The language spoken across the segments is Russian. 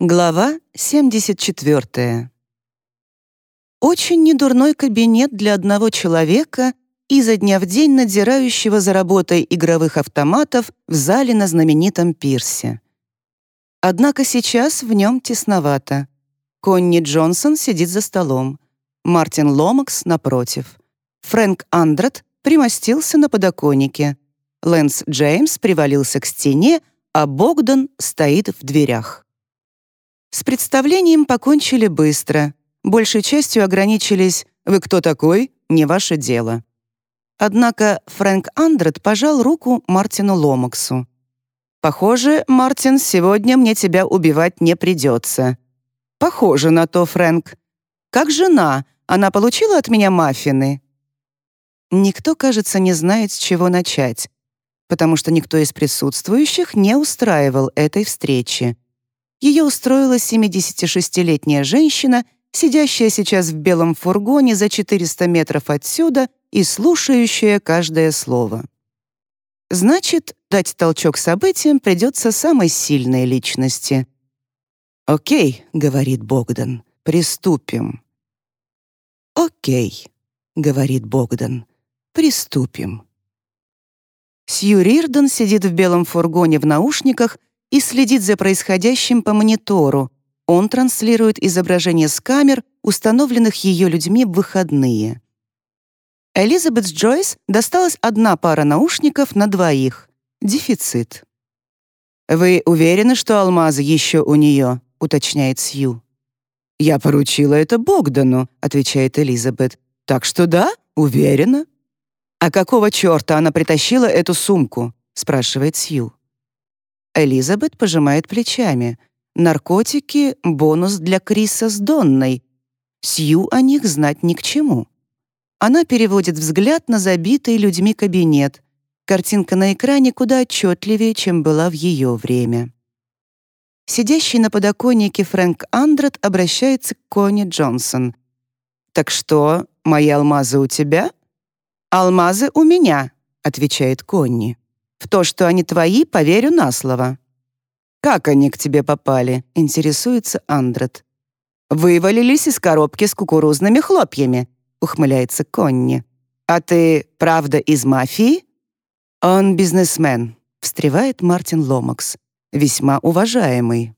Глава 74. Очень недурной кабинет для одного человека, изо дня в день надзирающего за работой игровых автоматов в зале на знаменитом пирсе. Однако сейчас в нем тесновато. Конни Джонсон сидит за столом. Мартин Ломакс напротив. Фрэнк Андрет примостился на подоконнике. Лэнс Джеймс привалился к стене, а Богдан стоит в дверях. С представлением покончили быстро. Большей частью ограничились «Вы кто такой? Не ваше дело». Однако Фрэнк Андрет пожал руку Мартину Ломаксу. «Похоже, Мартин, сегодня мне тебя убивать не придется». «Похоже на то, Фрэнк. Как жена, она получила от меня маффины?» Никто, кажется, не знает, с чего начать, потому что никто из присутствующих не устраивал этой встречи. Ее устроила 76-летняя женщина, сидящая сейчас в белом фургоне за 400 метров отсюда и слушающая каждое слово. Значит, дать толчок событиям придется самой сильной личности. «Окей», — говорит Богдан, — «приступим». «Окей», — говорит Богдан, — «приступим». Сью Рирден сидит в белом фургоне в наушниках и следит за происходящим по монитору. Он транслирует изображение с камер, установленных ее людьми в выходные. Элизабет Джойс досталась одна пара наушников на двоих. Дефицит. «Вы уверены, что алмазы еще у нее?» — уточняет Сью. «Я поручила это Богдану», — отвечает Элизабет. «Так что да, уверена». «А какого черта она притащила эту сумку?» — спрашивает Сью. Элизабет пожимает плечами. Наркотики — бонус для Криса с Донной. Сью о них знать ни к чему. Она переводит взгляд на забитый людьми кабинет. Картинка на экране куда отчетливее, чем была в ее время. Сидящий на подоконнике Фрэнк Андрет обращается к Кони Джонсон. «Так что, мои алмазы у тебя?» «Алмазы у меня», — отвечает Конни. В то, что они твои, поверю на слово». «Как они к тебе попали?» — интересуется Андрет. «Вывалились из коробки с кукурузными хлопьями», — ухмыляется Конни. «А ты, правда, из мафии?» «Он бизнесмен», — встревает Мартин Ломакс. «Весьма уважаемый».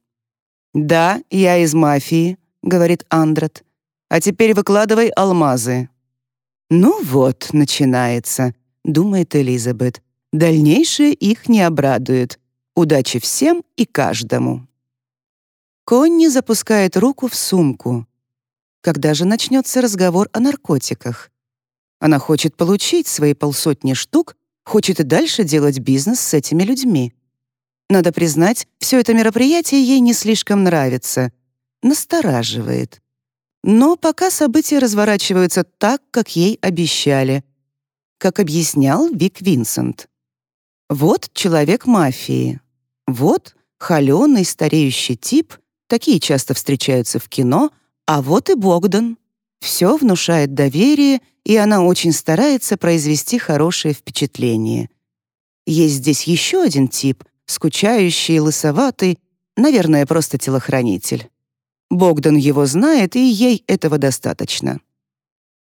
«Да, я из мафии», — говорит Андрет. «А теперь выкладывай алмазы». «Ну вот, начинается», — думает Элизабет. Дальнейшее их не обрадует. Удачи всем и каждому. Конни запускает руку в сумку. Когда же начнется разговор о наркотиках? Она хочет получить свои полсотни штук, хочет и дальше делать бизнес с этими людьми. Надо признать, все это мероприятие ей не слишком нравится. Настораживает. Но пока события разворачиваются так, как ей обещали. Как объяснял Вик Винсент. Вот человек мафии. Вот холеный стареющий тип, такие часто встречаются в кино, а вот и Богдан. Все внушает доверие, и она очень старается произвести хорошее впечатление. Есть здесь еще один тип, скучающий, лысоватый, наверное, просто телохранитель. Богдан его знает, и ей этого достаточно.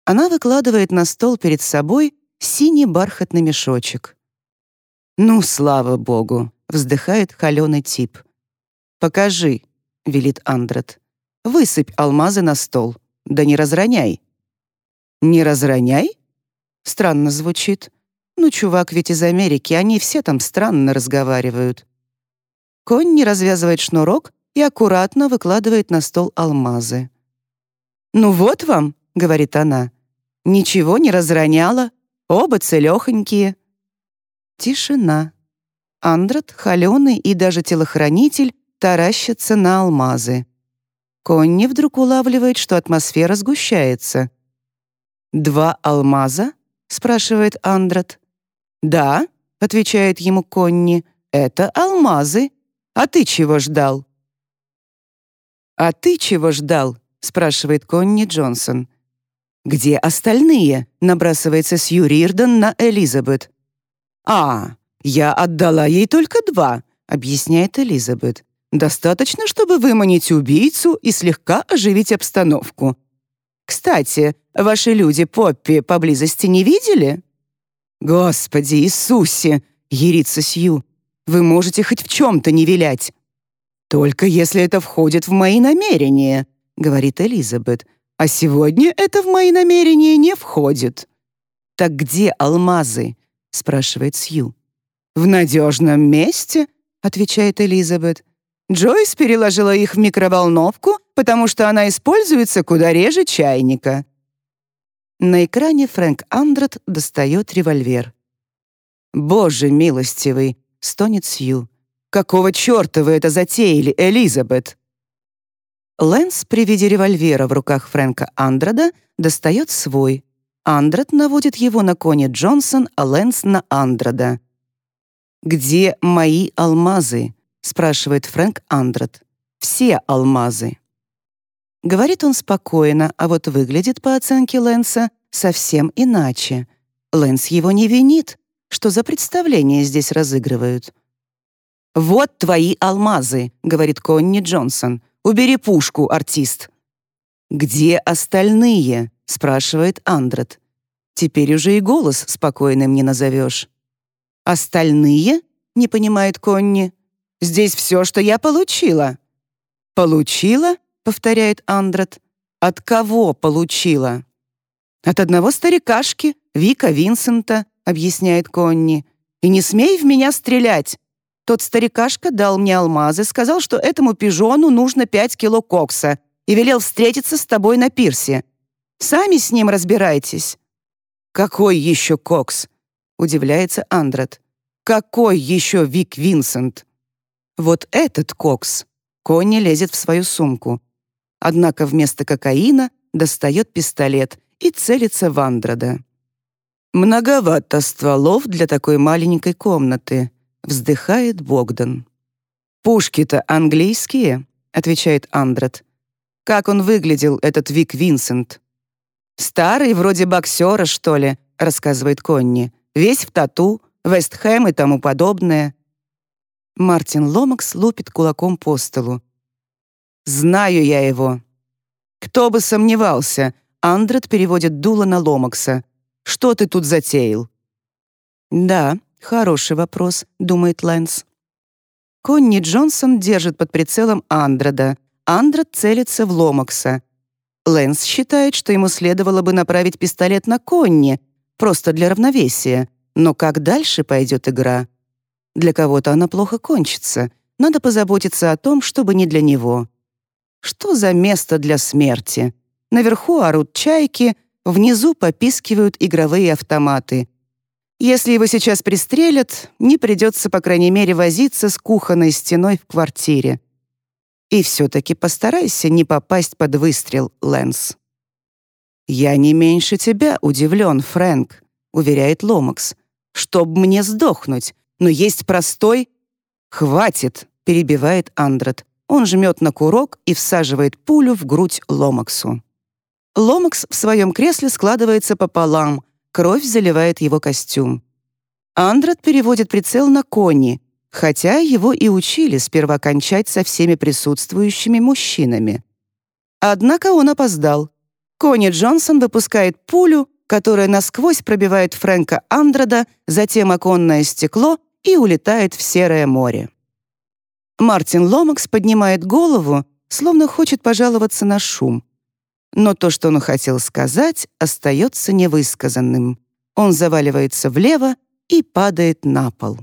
Она выкладывает на стол перед собой синий бархатный мешочек. «Ну, слава богу!» — вздыхает холеный тип. «Покажи», — велит Андрет. «Высыпь алмазы на стол. Да не разроняй». «Не разроняй?» Странно звучит. Ну, чувак ведь из Америки, они все там странно разговаривают. Конь не развязывает шнурок и аккуратно выкладывает на стол алмазы. «Ну вот вам», — говорит она, — «ничего не разроняла, оба целёхонькие». Тишина. Андрат, холеный и даже телохранитель таращатся на алмазы. Конни вдруг улавливает, что атмосфера сгущается. «Два алмаза?» — спрашивает Андрат. «Да», — отвечает ему Конни, — «это алмазы. А ты чего ждал?» «А ты чего ждал?» — спрашивает Конни Джонсон. «Где остальные?» — набрасывается Сью Рирден на Элизабет. «А, я отдала ей только два», — объясняет Элизабет. Достаточно, чтобы выманить убийцу и слегка оживить обстановку. Кстати, ваши люди Поппи поблизости не видели? Господи Иисусе, ерится Сью, вы можете хоть в чем-то не вилять. Только если это входит в мои намерения, говорит Элизабет. А сегодня это в мои намерения не входит. Так где алмазы? Спрашивает Сью. В надежном месте, отвечает Элизабет. Джойс переложила их в микроволновку, потому что она используется куда реже чайника. На экране Фрэнк Андрет достает револьвер. «Боже милостивый!» — стонет Сью. «Какого черта вы это затеяли, Элизабет?» Лэнс при виде револьвера в руках Фрэнка Андреда достает свой. Андред наводит его на Кони Джонсон, а Лэнс — на Андреда. «Где мои алмазы?» — спрашивает Фрэнк Андред. «Все алмазы». Говорит он спокойно, а вот выглядит, по оценке Лэнса, совсем иначе. Лэнс его не винит. Что за представление здесь разыгрывают? «Вот твои алмазы», — говорит Конни Джонсон. «Убери пушку, артист». «Где остальные?» — спрашивает Андрет. Теперь уже и голос спокойным не назовешь. «Остальные?» — не понимает Конни. «Здесь все, что я получила». «Получила?» — повторяет Андрет. «От кого получила?» «От одного старикашки, Вика Винсента», — объясняет Конни. «И не смей в меня стрелять. Тот старикашка дал мне алмазы, сказал, что этому пижону нужно пять кило кокса и велел встретиться с тобой на пирсе. Сами с ним разбирайтесь». «Какой еще кокс?» — удивляется Андрет. «Какой еще Вик Винсент?» «Вот этот кокс». Конни лезет в свою сумку. Однако вместо кокаина достает пистолет и целится в Андрода. «Многовато стволов для такой маленькой комнаты», — вздыхает Богдан. «Пушки-то английские», — отвечает Андрет. «Как он выглядел, этот Вик Винсент?» «Старый, вроде боксера, что ли», — рассказывает Конни. «Весь в тату, Вестхэм и тому подобное». Мартин Ломакс лупит кулаком по столу. «Знаю я его». «Кто бы сомневался», — Андрет переводит дуло на Ломакса. «Что ты тут затеял?» «Да, хороший вопрос», — думает Лэнс. Конни Джонсон держит под прицелом Андреда. Андред целится в Ломакса. Лэнс считает, что ему следовало бы направить пистолет на Конни, просто для равновесия. Но как дальше пойдет игра? Для кого-то она плохо кончится. Надо позаботиться о том, чтобы не для него. Что за место для смерти? Наверху орут чайки, внизу попискивают игровые автоматы. Если его сейчас пристрелят, не придется, по крайней мере, возиться с кухонной стеной в квартире. И все-таки постарайся не попасть под выстрел, Лэнс. «Я не меньше тебя удивлен, Фрэнк», — уверяет Ломакс. «Чтоб мне сдохнуть, но есть простой...» «Хватит», — перебивает Андрет. Он жмет на курок и всаживает пулю в грудь Ломаксу. Ломакс в своем кресле складывается пополам, кровь заливает его костюм. Андрет переводит прицел на Конни, хотя его и учили сперва кончать со всеми присутствующими мужчинами. Однако он опоздал. Кони Джонсон выпускает пулю, которая насквозь пробивает Фрэнка Андрода, затем оконное стекло и улетает в серое море. Мартин Ломакс поднимает голову, словно хочет пожаловаться на шум. Но то, что он хотел сказать, остается невысказанным. Он заваливается влево и падает на пол.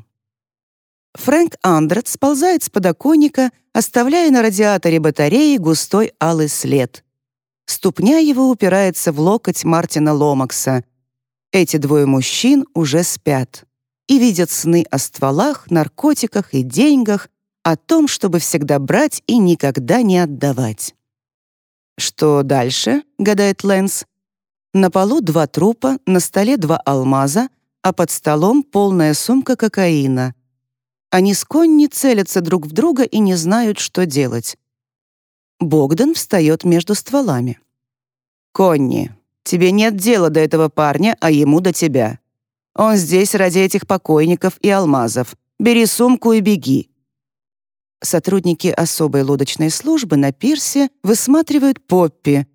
Фрэнк Андрет сползает с подоконника, оставляя на радиаторе батареи густой алый след. Ступня его упирается в локоть Мартина Ломакса. Эти двое мужчин уже спят и видят сны о стволах, наркотиках и деньгах, о том, чтобы всегда брать и никогда не отдавать. «Что дальше?» — гадает Лэнс. На полу два трупа, на столе два алмаза, а под столом полная сумка кокаина. Они с Конни целятся друг в друга и не знают, что делать. Богдан встает между стволами. «Конни, тебе нет дела до этого парня, а ему до тебя. Он здесь ради этих покойников и алмазов. Бери сумку и беги». Сотрудники особой лодочной службы на пирсе высматривают Поппи.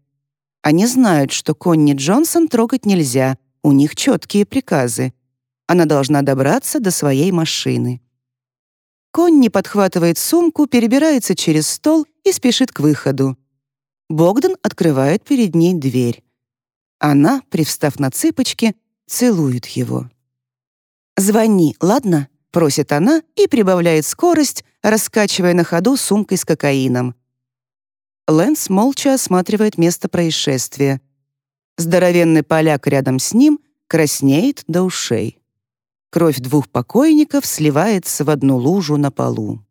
Они знают, что Конни Джонсон трогать нельзя, у них четкие приказы. Она должна добраться до своей машины. Конни подхватывает сумку, перебирается через стол и спешит к выходу. Богдан открывает перед ней дверь. Она, привстав на цыпочки, целует его. «Звони, ладно?» — просит она и прибавляет скорость, раскачивая на ходу сумкой с кокаином. Лэнс молча осматривает место происшествия. Здоровенный поляк рядом с ним краснеет до ушей. Кровь двух покойников сливается в одну лужу на полу.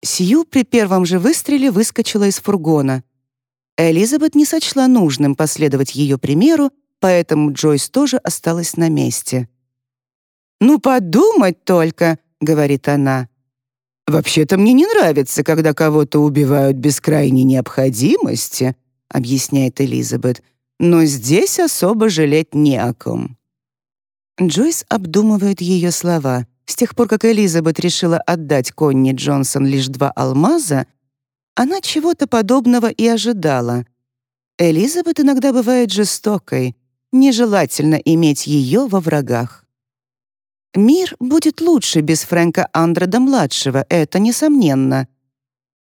Сью при первом же выстреле выскочила из фургона. Элизабет не сочла нужным последовать ее примеру, поэтому Джойс тоже осталась на месте. «Ну, подумать только», — говорит она. «Вообще-то мне не нравится, когда кого-то убивают без крайней необходимости», — объясняет Элизабет. «Но здесь особо жалеть не о ком». Джойс обдумывает ее слова. С тех пор, как Элизабет решила отдать Конни Джонсон лишь два алмаза, она чего-то подобного и ожидала. Элизабет иногда бывает жестокой, нежелательно иметь ее во врагах. Мир будет лучше без Фрэнка Андреда-младшего, это несомненно.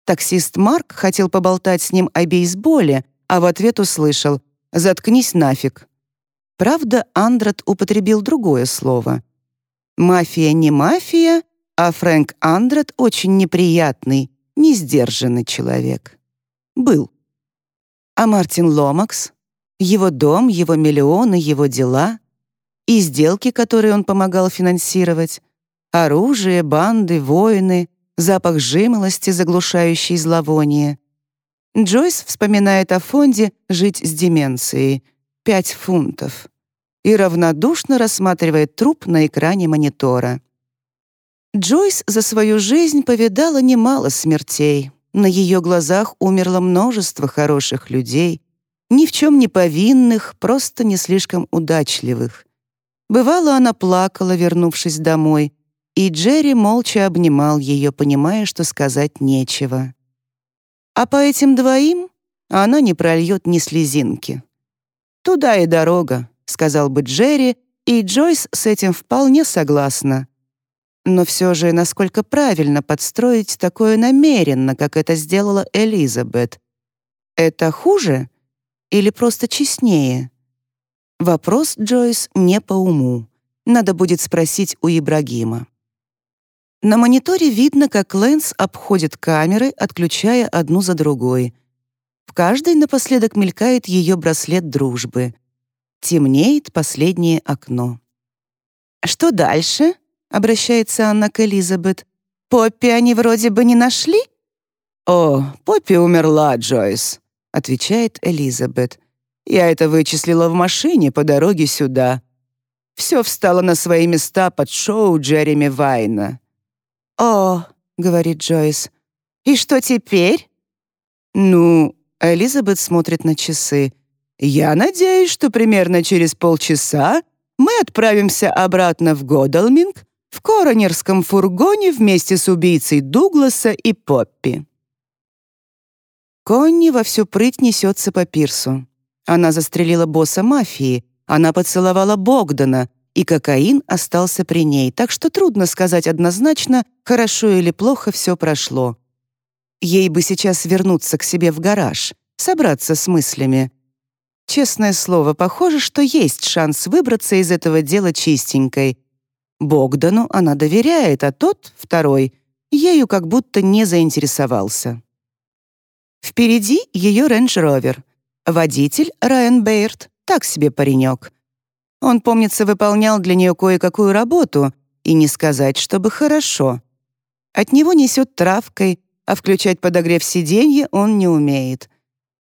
Таксист Марк хотел поболтать с ним о бейсболе, а в ответ услышал «Заткнись нафиг». Правда, Андред употребил другое слово. Мафия не мафия, а Фрэнк Андред очень неприятный, несдержанный человек. Был. А Мартин Ломакс? Его дом, его миллионы, его дела? И сделки, которые он помогал финансировать? Оружие, банды, воины, запах жимолости, заглушающий зловоние. Джойс вспоминает о фонде «Жить с деменцией» — 5 фунтов и равнодушно рассматривает труп на экране монитора. Джойс за свою жизнь повидала немало смертей. На ее глазах умерло множество хороших людей, ни в чем не повинных, просто не слишком удачливых. Бывало, она плакала, вернувшись домой, и Джерри молча обнимал ее, понимая, что сказать нечего. А по этим двоим она не прольет ни слезинки. Туда и дорога, — сказал бы Джерри, и Джойс с этим вполне согласна. Но все же, насколько правильно подстроить такое намеренно, как это сделала Элизабет? Это хуже или просто честнее? Вопрос, Джойс, не по уму. Надо будет спросить у Ибрагима. На мониторе видно, как Лэнс обходит камеры, отключая одну за другой. В каждой напоследок мелькает ее браслет дружбы. Темнеет последнее окно. «Что дальше?» — обращается Анна к Элизабет. «Поппи они вроде бы не нашли?» «О, Поппи умерла, Джойс», — отвечает Элизабет. «Я это вычислила в машине по дороге сюда. Все встало на свои места под шоу Джереми Вайна». «О», — говорит Джойс, — «и что теперь?» «Ну...» — Элизабет смотрит на часы. Я надеюсь, что примерно через полчаса мы отправимся обратно в Годалминг в коронерском фургоне вместе с убийцей Дугласа и Поппи. Конни во всю прыть несется по пирсу. Она застрелила босса мафии, она поцеловала Богдана, и кокаин остался при ней, так что трудно сказать однозначно, хорошо или плохо все прошло. Ей бы сейчас вернуться к себе в гараж, собраться с мыслями, Честное слово, похоже, что есть шанс выбраться из этого дела чистенькой. Богдану она доверяет, а тот, второй, ею как будто не заинтересовался. Впереди ее рейндж-ровер. Водитель Райан Бейрт, так себе паренек. Он, помнится, выполнял для нее кое-какую работу, и не сказать, чтобы хорошо. От него несет травкой, а включать подогрев сиденья он не умеет.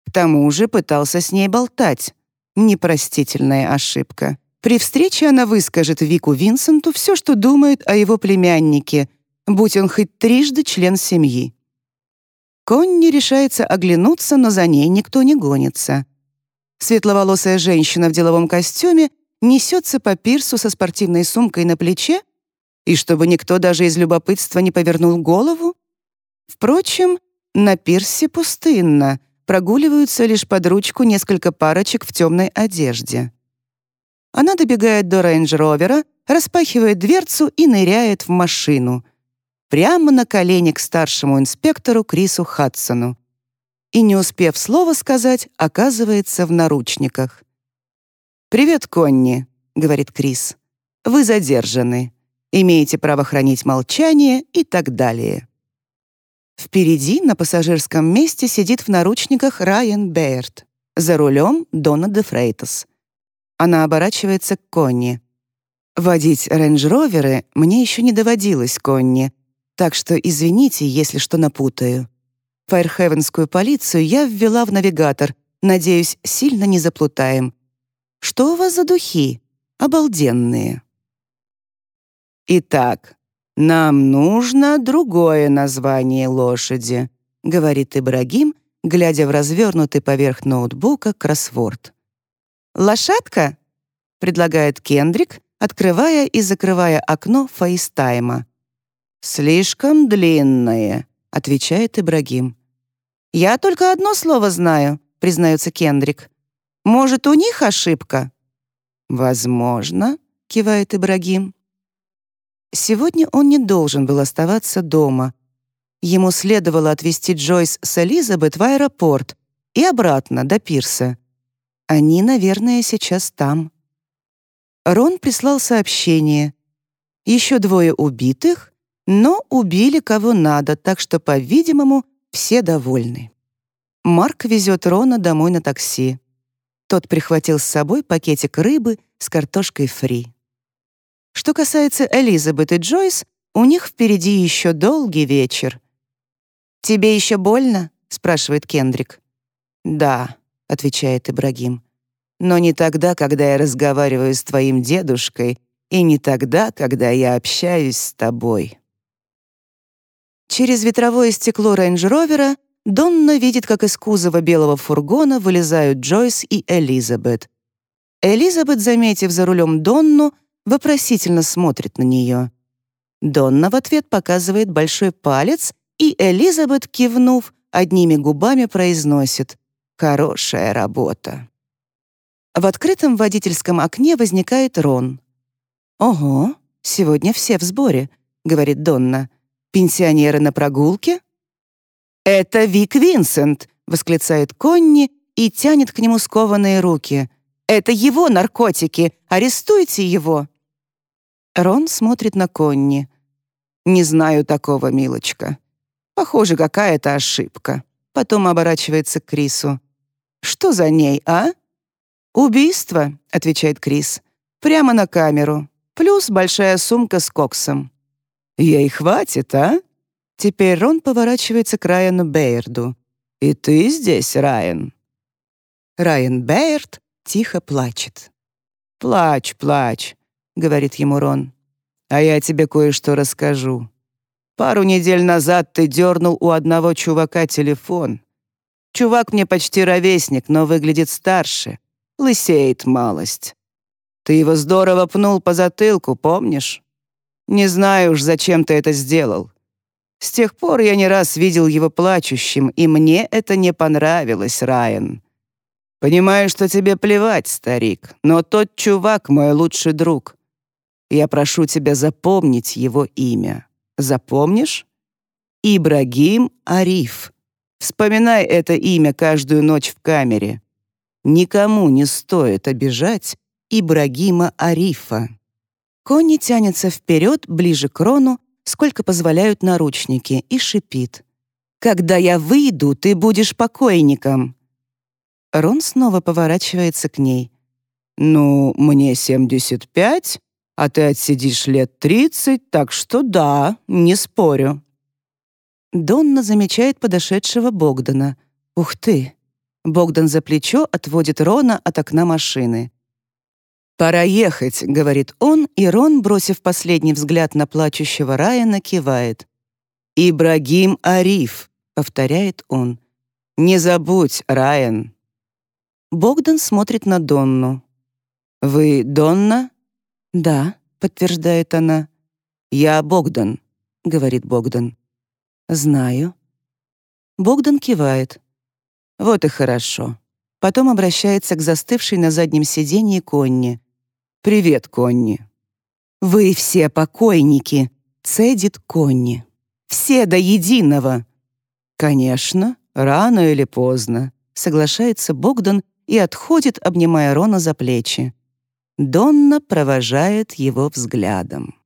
К тому же пытался с ней болтать. Непростительная ошибка. При встрече она выскажет Вику Винсенту все, что думает о его племяннике, будь он хоть трижды член семьи. Конни решается оглянуться, но за ней никто не гонится. Светловолосая женщина в деловом костюме несется по пирсу со спортивной сумкой на плече, и чтобы никто даже из любопытства не повернул голову, Впрочем, на пирсе пустынно, прогуливаются лишь под ручку несколько парочек в темной одежде. Она добегает до рейндж-ровера, распахивает дверцу и ныряет в машину. Прямо на колени к старшему инспектору Крису Хадсону. И, не успев слова сказать, оказывается в наручниках. «Привет, Конни», — говорит Крис. «Вы задержаны. Имеете право хранить молчание и так далее». Впереди на пассажирском месте сидит в наручниках Райан Бейерт. За рулем Дона де Фрейтас. Она оборачивается к Конни. «Водить рейндж-роверы мне еще не доводилось, Конни, так что извините, если что напутаю. Файрхевенскую полицию я ввела в навигатор, надеюсь, сильно не заплутаем. Что у вас за духи? Обалденные». «Итак, «Нам нужно другое название лошади», — говорит Ибрагим, глядя в развернутый поверх ноутбука кроссворд. «Лошадка?» — предлагает Кендрик, открывая и закрывая окно фейстайма. «Слишком длинное», — отвечает Ибрагим. «Я только одно слово знаю», — признается Кендрик. «Может, у них ошибка?» «Возможно», — кивает Ибрагим. Сегодня он не должен был оставаться дома. Ему следовало отвезти Джойс с Элизабет в аэропорт и обратно до пирса. Они, наверное, сейчас там. Рон прислал сообщение. Еще двое убитых, но убили кого надо, так что, по-видимому, все довольны. Марк везет Рона домой на такси. Тот прихватил с собой пакетик рыбы с картошкой фри. Что касается Элизабет и Джойс, у них впереди еще долгий вечер. «Тебе еще больно?» — спрашивает Кендрик. «Да», — отвечает Ибрагим. «Но не тогда, когда я разговариваю с твоим дедушкой, и не тогда, когда я общаюсь с тобой». Через ветровое стекло рейндж-ровера Донна видит, как из кузова белого фургона вылезают Джойс и Элизабет. Элизабет, заметив за рулем Донну, вопросительно смотрит на нее. Донна в ответ показывает большой палец, и Элизабет, кивнув, одними губами произносит «Хорошая работа». В открытом водительском окне возникает Рон. «Ого, сегодня все в сборе», — говорит Донна. «Пенсионеры на прогулке?» «Это Вик Винсент!» — восклицает Конни и тянет к нему скованные руки. «Это его наркотики! Арестуйте его!» Рон смотрит на Конни. «Не знаю такого, милочка. Похоже, какая-то ошибка». Потом оборачивается к Крису. «Что за ней, а?» «Убийство», — отвечает Крис. «Прямо на камеру. Плюс большая сумка с коксом». «Ей хватит, а?» Теперь Рон поворачивается к Райану Бейерду. «И ты здесь, Райан?» Райан Бейерд тихо плачет. «Плачь, плачь. — говорит ему Рон. «А я тебе кое-что расскажу. Пару недель назад ты дернул у одного чувака телефон. Чувак мне почти ровесник, но выглядит старше. Лысеет малость. Ты его здорово пнул по затылку, помнишь? Не знаю уж, зачем ты это сделал. С тех пор я не раз видел его плачущим, и мне это не понравилось, Райан. Понимаю, что тебе плевать, старик, но тот чувак мой лучший друг. Я прошу тебя запомнить его имя. Запомнишь? Ибрагим Ариф. Вспоминай это имя каждую ночь в камере. Никому не стоит обижать Ибрагима Арифа. Конни тянется вперед, ближе к Рону, сколько позволяют наручники, и шипит. «Когда я выйду, ты будешь покойником!» Рон снова поворачивается к ней. «Ну, мне 75, а ты отсидишь лет тридцать, так что да, не спорю». Донна замечает подошедшего Богдана. «Ух ты!» Богдан за плечо отводит Рона от окна машины. «Пора ехать», — говорит он, и Рон, бросив последний взгляд на плачущего Райана, кивает. «Ибрагим Ариф», — повторяет он. «Не забудь, Райан». Богдан смотрит на Донну. «Вы Донна?» «Да», — подтверждает она. «Я Богдан», — говорит Богдан. «Знаю», Богдан кивает. Вот и хорошо. Потом обращается к застывшей на заднем сиденье Конни. «Привет, Конни». «Вы все покойники», — цедит Конни. «Все до единого». «Конечно, рано или поздно», — соглашается Богдан и отходит, обнимая Рона за плечи. Донна провожает его взглядом.